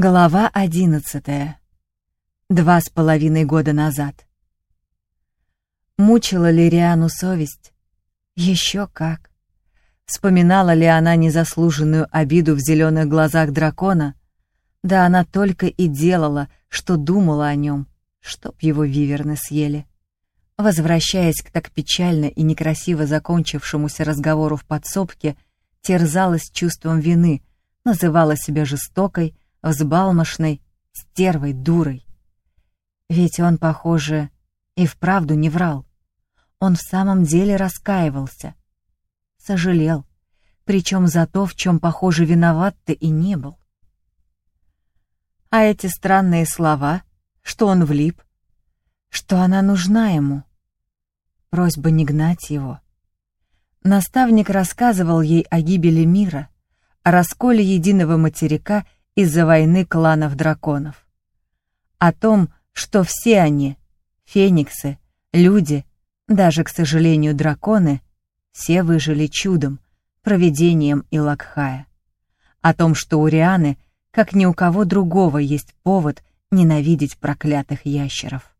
Глава одиннадцатая. Два с половиной года назад. Мучила ли Риану совесть? Еще как. Вспоминала ли она незаслуженную обиду в зеленых глазах дракона? Да она только и делала, что думала о нем, чтоб его виверны съели. Возвращаясь к так печально и некрасиво закончившемуся разговору в подсобке, терзалась чувством вины, называла себя жестокой, взбалмошной, стервой, дурой. Ведь он, похоже, и вправду не врал. Он в самом деле раскаивался. Сожалел, причем за то, в чем, похоже, виноват-то и не был. А эти странные слова, что он влип, что она нужна ему. Просьба не гнать его. Наставник рассказывал ей о гибели мира, о расколе единого материка — из-за войны кланов драконов. О том, что все они, фениксы, люди, даже, к сожалению, драконы, все выжили чудом, провидением Илакхая. О том, что у Рианы, как ни у кого другого, есть повод ненавидеть проклятых ящеров.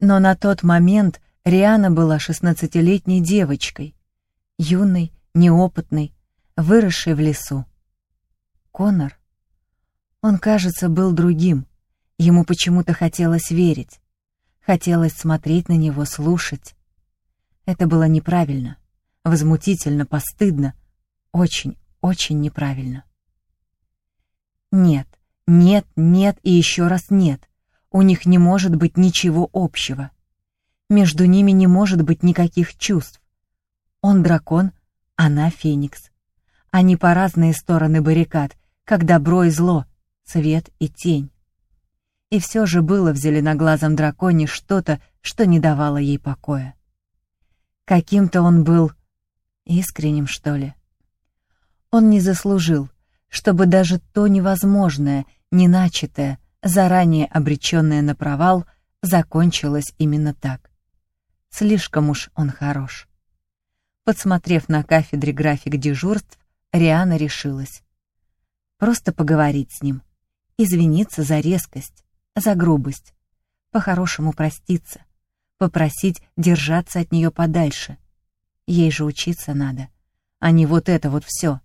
Но на тот момент Риана была шестнадцатилетней девочкой, юной, неопытной, выросшей в лесу. Конор? Он, кажется, был другим. Ему почему-то хотелось верить. Хотелось смотреть на него, слушать. Это было неправильно, возмутительно, постыдно, очень, очень неправильно. Нет, нет, нет и еще раз нет. У них не может быть ничего общего. Между ними не может быть никаких чувств. Он дракон, она феникс. Они по разные стороны баррикад, как добро и зло, свет и тень. И все же было в зеленоглазом драконе что-то, что не давало ей покоя. Каким-то он был искренним, что ли. Он не заслужил, чтобы даже то невозможное, неначатое, заранее обреченное на провал, закончилось именно так. Слишком уж он хорош. Подсмотрев на кафедре график дежурств, Риана решилась просто поговорить с ним, извиниться за резкость, за грубость, по-хорошему проститься, попросить держаться от нее подальше. Ей же учиться надо, а не вот это вот все.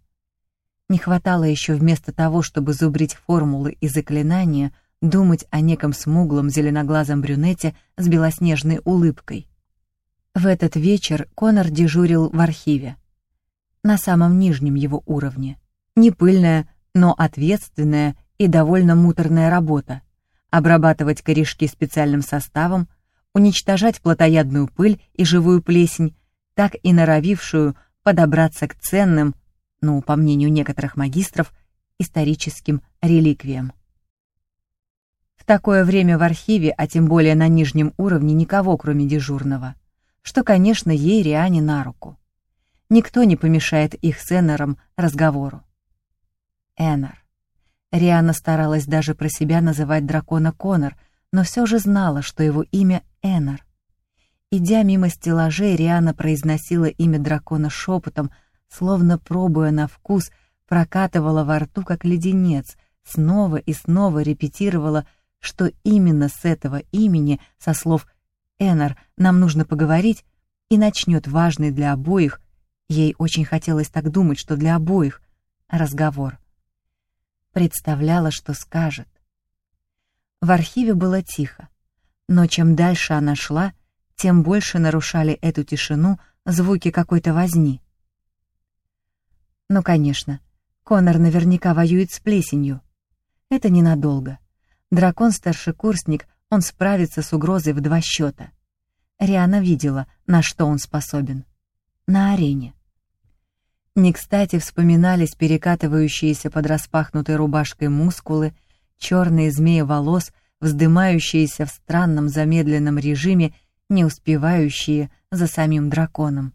Не хватало еще вместо того, чтобы зубрить формулы и заклинания, думать о неком смуглом зеленоглазом брюнете с белоснежной улыбкой. В этот вечер Конор дежурил в архиве, на самом нижнем его уровне. Не пыльная, но ответственная и довольно муторная работа. Обрабатывать корешки специальным составом, уничтожать плотоядную пыль и живую плесень, так и норовившую подобраться к ценным, ну, по мнению некоторых магистров, историческим реликвиям. В такое время в архиве, а тем более на нижнем уровне, никого, кроме дежурного, что, конечно, ей Риане на руку. Никто не помешает их с Эннером разговору. Эннер. Риана старалась даже про себя называть дракона Конор, но все же знала, что его имя Эннер. Идя мимо стеллажей, Риана произносила имя дракона шепотом, словно пробуя на вкус, прокатывала во рту как леденец, снова и снова репетировала, что именно с этого имени, со слов «Эннер, нам нужно поговорить», и начнет важный для обоих, ей очень хотелось так думать, что для обоих, разговор представляла, что скажет. В архиве было тихо, но чем дальше она шла, тем больше нарушали эту тишину звуки какой-то возни. Ну, конечно, Конор наверняка воюет с плесенью. Это ненадолго. Дракон-старшекурсник, он справится с угрозой в два счета. Риана видела, на что он способен. На арене. Не кстати вспоминались перекатывающиеся под распахнутой рубашкой мускулы, черные змеи волос, вздымающиеся в странном замедленном режиме, не успевающие за самим драконом.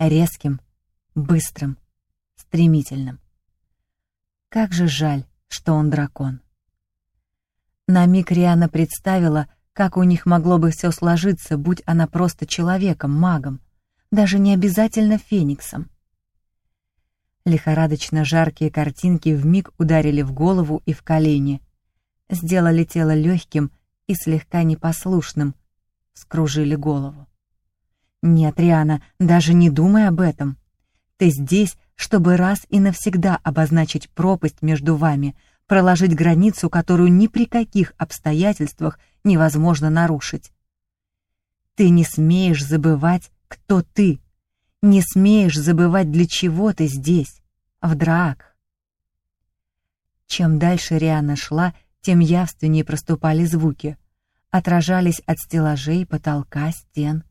Резким, быстрым, стремительным. Как же жаль, что он дракон. На миг Риана представила, как у них могло бы все сложиться, будь она просто человеком, магом, даже не обязательно фениксом. Лихорадочно жаркие картинки вмиг ударили в голову и в колени, сделали тело легким и слегка непослушным, скружили голову. «Нет, Риана, даже не думай об этом. Ты здесь, чтобы раз и навсегда обозначить пропасть между вами, проложить границу, которую ни при каких обстоятельствах невозможно нарушить. Ты не смеешь забывать, кто ты. Не смеешь забывать, для чего ты здесь, в драк. Чем дальше Риана шла, тем явственнее проступали звуки, отражались от стеллажей, потолка, стен.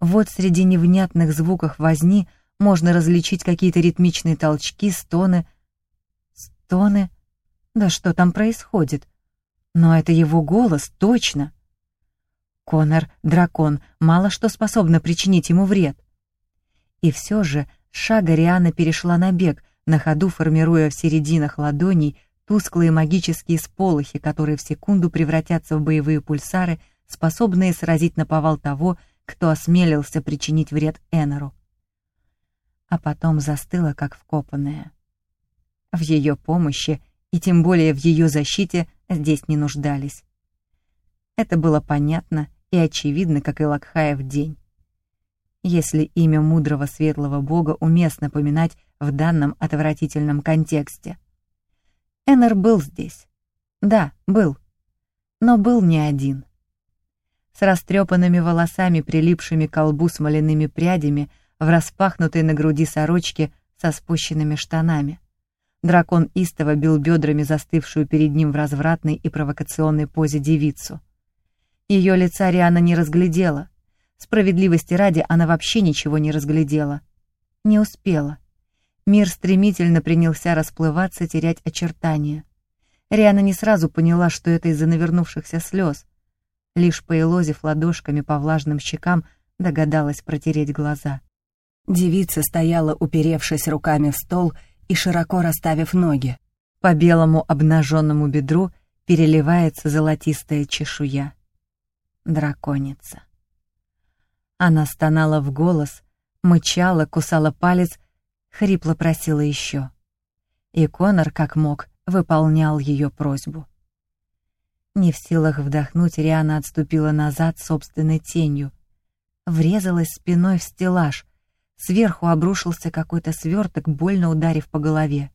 Вот среди невнятных звуков возни можно различить какие-то ритмичные толчки, стоны. Стоны? Да что там происходит? Но это его голос, точно. Конор — дракон, мало что способно причинить ему вред. И все же шага Риана перешла на бег, на ходу формируя в серединах ладоней тусклые магические сполохи, которые в секунду превратятся в боевые пульсары, способные сразить на повал того, кто осмелился причинить вред Энору. А потом застыла, как вкопанная. В ее помощи, и тем более в ее защите, здесь не нуждались. Это было понятно и очевидно, как и Лакхаев день. Если имя мудрого светлого бога уместно поминать в данном отвратительном контексте. Эннер был здесь. Да, был. Но был не один. С растрепанными волосами, прилипшими к колбу смоляными прядями, в распахнутой на груди сорочке со спущенными штанами. Дракон истово бил бедрами застывшую перед ним в развратной и провокационной позе девицу. Ее лица Риана не разглядела. Справедливости ради она вообще ничего не разглядела. Не успела. Мир стремительно принялся расплываться, терять очертания. Риана не сразу поняла, что это из-за навернувшихся слез. Лишь поелозив ладошками по влажным щекам, догадалась протереть глаза. Девица стояла, уперевшись руками в стол и широко расставив ноги. По белому обнаженному бедру переливается золотистая чешуя драконица. Она стонала в голос, мычала, кусала палец, хрипло просила еще. И Конор, как мог, выполнял ее просьбу. Не в силах вдохнуть, Риана отступила назад собственной тенью. Врезалась спиной в стеллаж. Сверху обрушился какой-то сверток, больно ударив по голове.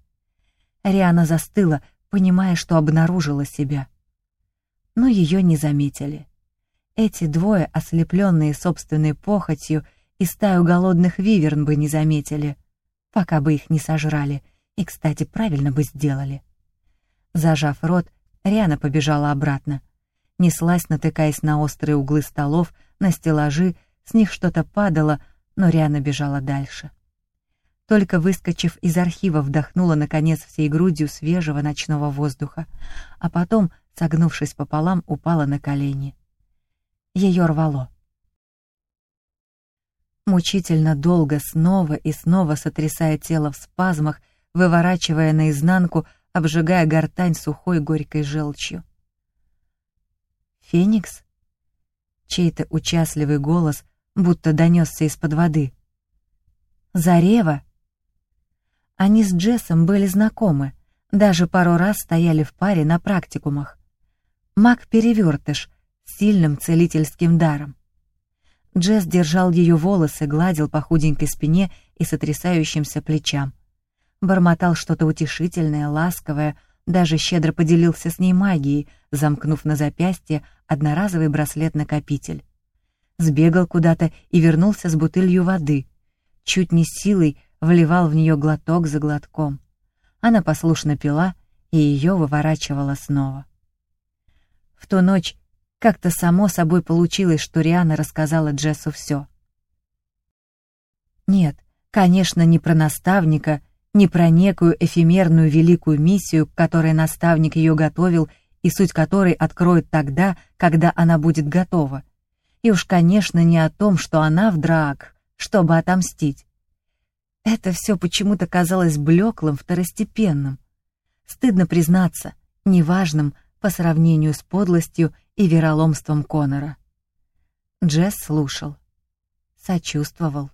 Риана застыла, понимая, что обнаружила себя. Но ее не заметили. Эти двое, ослепленные собственной похотью, и стаю голодных виверн бы не заметили, пока бы их не сожрали, и, кстати, правильно бы сделали. Зажав рот, Риана побежала обратно. Неслась, натыкаясь на острые углы столов, на стеллажи, с них что-то падало, но Риана бежала дальше. Только выскочив из архива, вдохнула, наконец, всей грудью свежего ночного воздуха, а потом, согнувшись пополам, упала на колени. Ее рвало. Мучительно долго снова и снова сотрясая тело в спазмах, выворачивая наизнанку, обжигая гортань сухой горькой желчью. «Феникс?» Чей-то участливый голос будто донесся из-под воды. «Зарева?» Они с Джессом были знакомы, даже пару раз стояли в паре на практикумах. Маг-перевертыш, сильным целительским даром. Джесс держал ее волосы, гладил по худенькой спине и сотрясающимся плечам. Бормотал что-то утешительное, ласковое, даже щедро поделился с ней магией, замкнув на запястье одноразовый браслет-накопитель. Сбегал куда-то и вернулся с бутылью воды. Чуть не силой вливал в нее глоток за глотком. Она послушно пила, и ее выворачивала снова. В ту ночь как-то само собой получилось, что Риана рассказала Джессу все. Нет, конечно, не про наставника, не про некую эфемерную великую миссию, к которой наставник ее готовил и суть которой откроет тогда, когда она будет готова. И уж, конечно, не о том, что она в драк, чтобы отомстить. Это все почему-то казалось блеклым, второстепенным. Стыдно признаться, неважным по сравнению с подлостью и вероломством Конора. Джесс слушал, сочувствовал,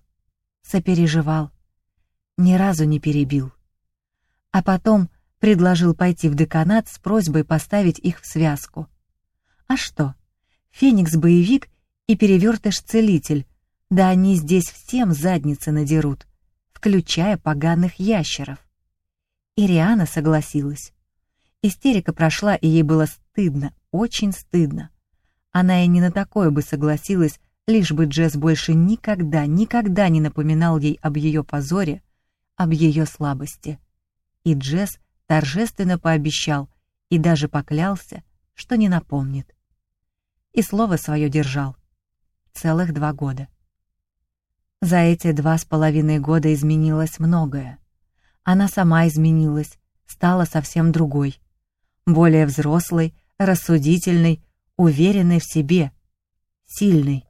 сопереживал. ни разу не перебил. А потом предложил пойти в деканат с просьбой поставить их в связку. А что? Феникс-боевик и перевертыш-целитель, да они здесь всем задницы надерут, включая поганых ящеров. Ириана согласилась. Истерика прошла, и ей было стыдно, очень стыдно. Она и не на такое бы согласилась, лишь бы Джесс больше никогда, никогда не напоминал ей об ее позоре, об ее слабости. И Джесс торжественно пообещал и даже поклялся, что не напомнит. И слово свое держал. Целых два года. За эти два с половиной года изменилось многое. Она сама изменилась, стала совсем другой. Более взрослой, рассудительной, уверенной в себе, сильной.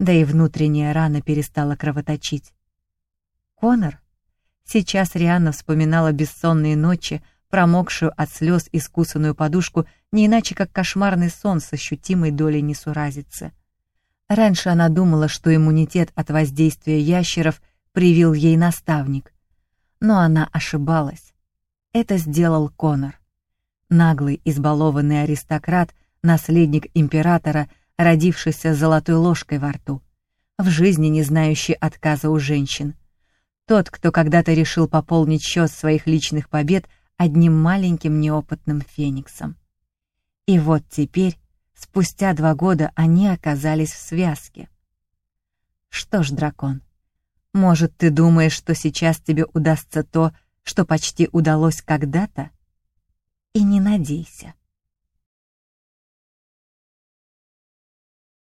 Да и внутренняя рана перестала кровоточить. Конор? Сейчас Рианна вспоминала бессонные ночи, промокшую от слез искусанную подушку, не иначе как кошмарный сон с ощутимой долей несуразицы. Раньше она думала, что иммунитет от воздействия ящеров привил ей наставник. Но она ошибалась. Это сделал Конор. Наглый, избалованный аристократ, наследник императора, родившийся с золотой ложкой во рту, в жизни не знающий отказа у женщин. Тот, кто когда-то решил пополнить счет своих личных побед одним маленьким неопытным фениксом. И вот теперь Спустя два года они оказались в связке. Что ж, дракон, может, ты думаешь, что сейчас тебе удастся то, что почти удалось когда-то? И не надейся.